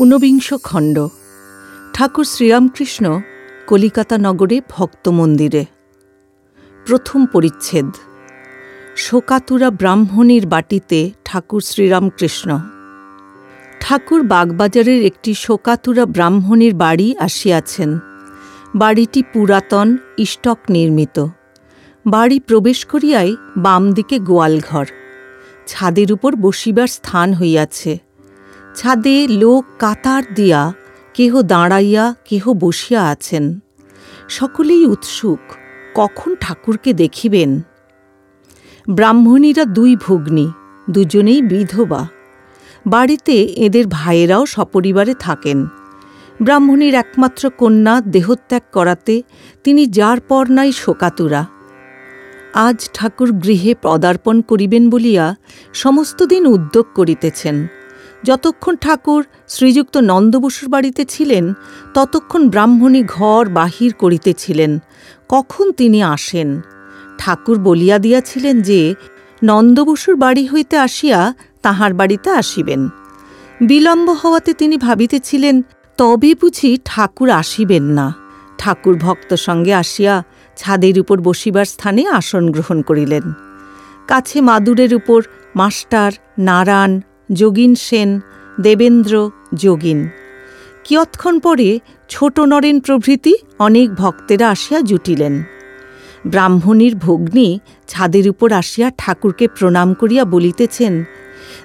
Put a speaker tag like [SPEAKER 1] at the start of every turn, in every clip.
[SPEAKER 1] ঊনবিংশ খণ্ড। ঠাকুর শ্রীরামকৃষ্ণ কলিকাতা নগরে ভক্ত মন্দিরে। প্রথম পরিচ্ছেদ। শোকাতুরা ব্রাহ্মণীর বাটিতে ঠাকুর শ্রীরামকৃষ্ণ। ঠাকুর বাগবাজারের একটি শোকাতুরা ব্রাহ্মণীর বাড়ি আসিয়াছেন। বাড়িটি পুরাতন, ইষ্টক নির্মিত। বাড়ি প্রবেশ করিয়াই বাম দিকে গোয়ালঘর। ছাদের উপর বসিবার স্থান হইয়াছে। ছাদে লোক কাতার দিয়া কেহ দাঁড়াইয়া কেহ বসিয়া আছেন। সকলেই উৎসুক, কখন ঠাকুরকে দেখিবেন? ব্রাহ্মণীরা দুই ভগ্নী, দুজনেই বিধবা। বাড়িতে এদের ভাইয়েরাও সপরিবারে থাকেন। ব্রাহ্মণীর একমাত্র কন্যা দেহত্যাগ করাতে তিনি যার পর নাই শোকাতুরা। আজ ঠাকুর গৃহে পদার্পণ করিবেন বলিয়া সমস্ত দিন উদ্যোগ করিতেছেন। যতক্ষণ ঠাকুর শ্রীযুক্ত নন্দবসুর বাড়িতে ছিলেন, ততক্ষণ ব্রাহ্মণী ঘর বাহির করিতেছিলেন। কখন তিনি আসেন? ঠাকুর বলিয়া দিয়াছিলেন যে নন্দবসুর বাড়ি হইতে আসিয়া তাহার বাড়িতে আসিবেন। বিলম্ব হওয়াতে তিনি ভাবিতেছিলেন, তবে বুঝি ঠাকুর আসিবেন না। ঠাকুর ভক্ত সঙ্গে আসিয়া ছাদের উপর বসিবার স্থানে আসন গ্রহণ করিলেন। কাছে মাদুরের উপর মাস্টার, নারায়ণ যোগিন সেন, দেবেন্দ্র যোগিন। কিয়ৎক্ষণ পরে ছোট নরেন প্রভৃতি অনেক ভক্তেরা আসিয়া জুটিলেন। ব্রাহ্মণীর ভগ্নী ছাদের উপর আসিয়া ঠাকুরকে প্রণাম করিয়া বলিতেছেন,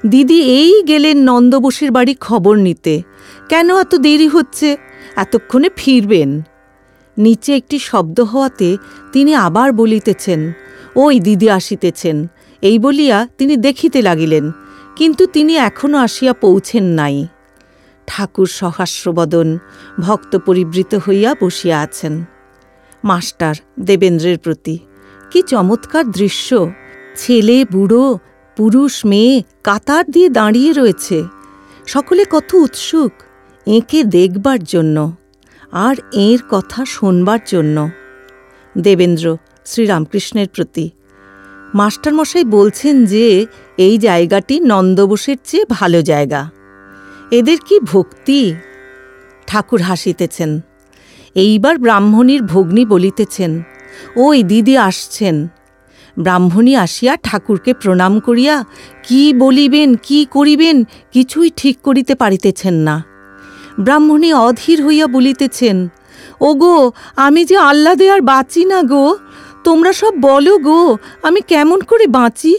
[SPEAKER 1] দিদি, এই গেলেন নন্দবসের বাড়ি খবর নিতে। কেন এত দেরি হচ্ছে? এতক্ষণে ফিরবেন। নিচে একটি শব্দ হওয়াতে তিনি আবার বলিতেছেন, ওই দিদি আসিতেছেন। এই বলিয়া তিনি দেখিতে লাগিলেন কিন্তু তিনি এখনও আসিয়া পৌঁছেন নাই। ঠাকুর সহাস্যবদন ভক্ত পরিবৃত হইয়া বসিয়া আছেন। মাস্টার দেবেন্দ্রের প্রতি, কি চমৎকার দৃশ্য! ছেলে, বুড়ো, পুরুষ, মেয়ে, কাতার দিয়ে দাঁড়িয়ে রয়েছে। সকলে কত উৎসুক, এঁকে দেখবার জন্য, আর এর কথা শোনবার জন্য। দেবেন্দ্র শ্রীরামকৃষ্ণের প্রতি মাস্টারমশাই বলছেন যে এই জায়গাটি নন্দবোসের চেয়ে ভালো জায়গা। এদের কি ভক্তি? ঠাকুর হাসিতেছেন। এইবার ব্রাহ্মণীর ভগ্নী বলিতেছেন, ওই দিদি আসছেন। ব্রাহ্মণী আসিয়া ঠাকুরকে প্রণাম করিয়া, কি বলিবেন, কি করিবেন, কিছুই ঠিক করিতে পারিতেছেন না। ব্রাহ্মণী অধীর হইয়া বলিতেছেন ও গো আমি যে আহ্লাদে আর বাঁচি না গো। তোমরা সব বলো গো, আমি কেমন করে বাঁচি?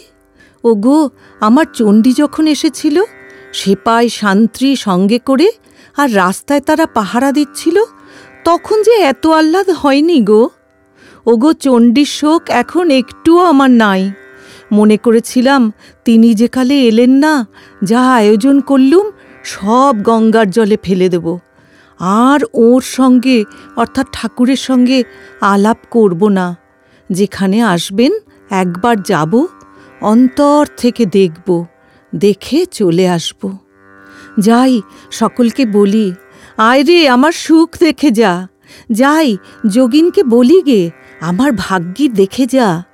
[SPEAKER 1] ও গো আমার চণ্ডী যখন এসেছিল, সেপাই শান্ত্রী সঙ্গে করে আর রাস্তায় তারা পাহারা দিচ্ছিল, তখন যে এত আহ্লাদ হয়নি গো। ওগো চণ্ডীর শোক এখন একটুও আমার নাই। মনে করেছিলাম তিনি যে কালে এলেন না, যা আয়োজন করলুম, সব গঙ্গার জলে ফেলে দেব। আর ওর সঙ্গে, অর্থাৎ ঠাকুরের সঙ্গে আলাপ করব না। যেখানে আসবেন একবার যাব, অন্তর থেকে দেখব, দেখে চলে আসব। যাই, সকলকে বলি, আয় রে, আমার সুখ দেখে যা। যাই, যোগিনকে বলি গে, আমার ভাগ্যি দেখে যা।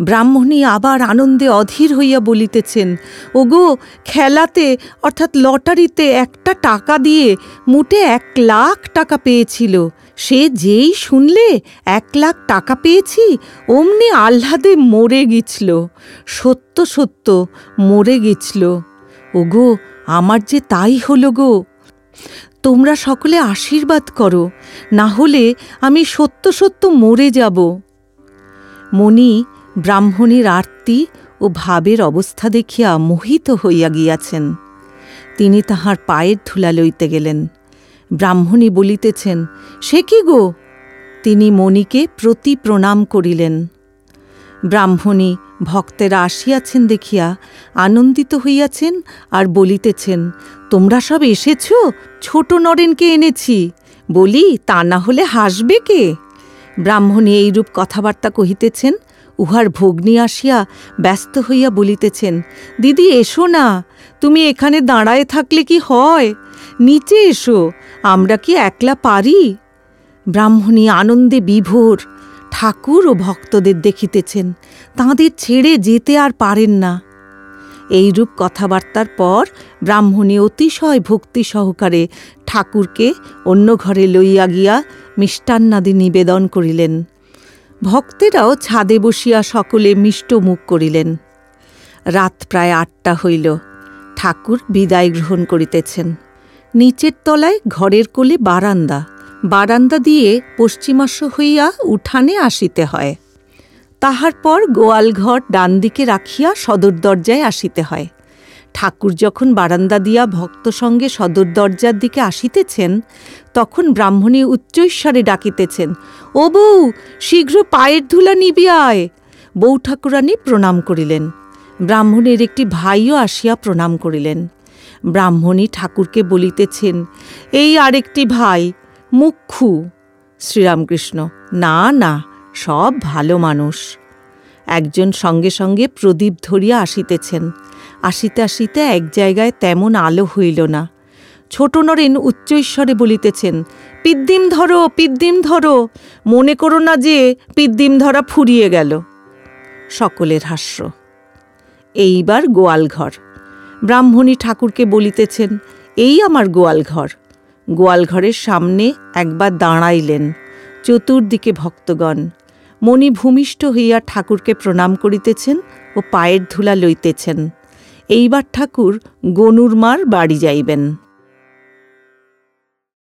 [SPEAKER 1] ব্রাহ্মণী আবার আনন্দে অধীর হইয়া বলিতেছেন, ওগো, খেলাতে, অর্থাৎ লটারিতে একটা টাকা দিয়ে মুটে এক লাখ টাকা পেয়েছিল। সে যেই শুনলে, এক লাখ টাকা পেয়েছি, অমনি আহ্লাদে মরে গিছল সত্য সত্য, মরে গিছল ওগো, আমার যে তাই হলো গো। তোমরা সকলে আশীর্বাদ করো, না হলে আমি সত্য সত্য মরে যাব। মণি ব্রাহ্মণীর আরতি ও ভাবের অবস্থা দেখিয়া মোহিত হইয়া গিয়াছেন। তিনি তাহার পায়ের ধুলা লইতে গেলেন। ব্রাহ্মণী বলিতেছেন, সে কি গো? তিনি মণিকে প্রতি প্রণাম করিলেন। ব্রাহ্মণী ভক্তেরা আসিয়াছেন দেখিয়া আনন্দিত হইয়াছেন আর বলিতেছেন, তোমরা সব এসেছ? ছোট নরেনকে এনেছি। বলি, তা না হলে হাসবে কে? ব্রাহ্মণী এইরূপ কথাবার্তা কহিতেছেন উহার ভগ্নী আসিয়া ব্যস্ত হইয়া বলিতেছেন, দিদি, এসো না, তুমি এখানে দাঁড়ায় থাকলে কি হয়? নিচে এসো, আমরা কি একলা পারি? ব্রাহ্মণী আনন্দে বিভোর ঠাকুর ও ভক্তদের দেখিতেছেন, তাঁদের ছেড়ে যেতে আর পারেন না। এইরূপ কথাবার্তার পর ব্রাহ্মণী অতিশয় ভক্তি সহকারে ঠাকুরকে অন্য ঘরে লইয়া গিয়া মিষ্টান্নাদি নিবেদন করিলেন। ভক্তেরাও ছাদে বসিয়া সকলে মিষ্ট মুখ করিলেন। রাত প্রায় আটটা হইল। ঠাকুর বিদায় গ্রহণ করিতেছেন। নিচের তলায় ঘরের কোলে বারান্দা। বারান্দা দিয়ে পশ্চিমাস্য হইয়া উঠানে আসিতে হয়। তাহার পর গোয়ালঘর ডান দিকে রাখিয়া সদর দরজায় আসিতে হয়। ঠাকুর যখন বারান্দা দিয়া ভক্ত সঙ্গে সদর দরজার দিকে আসিতেছেন, তখন ব্রাহ্মণী উচ্চৈস্বরে ডাকিতেছেন, ও বউ, শীঘ্র পায়ের ধুলা নিবি আয়। বউ ঠাকুরানী প্রণাম করিলেন। ব্রাহ্মণের একটি ভাইও আসিয়া প্রণাম করিলেন। ব্রাহ্মণী ঠাকুরকে বলিতেছেন, এই আরেকটি ভাই, মুখ্যু, শ্রীরামকৃষ্ণ। না না, সব ভালো মানুষ। একজন সঙ্গে সঙ্গে প্রদীপ ধরিয়া আসিতেছেন। আসিতে আসিতে এক জায়গায় তেমন আলো হইল না। ছোট নরেন উচ্চৈস্বরে বলিতেছেন, পিদ্দিম ধরো পিদ্দিম ধরো, মনে করো না যে পিদ্দিম ধরা ফুরিয়ে গেল। সকলের হাস্য। এইবার গোয়ালঘর ব্রাহ্মণী ঠাকুরকে বলিতেছেন, এই আমার গোয়ালঘর গোয়ালঘরের সামনে একবার দাঁড়াইলেন চতুর্দিকে ভক্তগণ। মণি ভূমিষ্ঠ হইয়া ঠাকুরকে প্রণাম করিতেছেন ও পায়ের ধুলা লইতেছেন। এইবার ঠাকুর গনুর মার বাড়ি যাইবেন।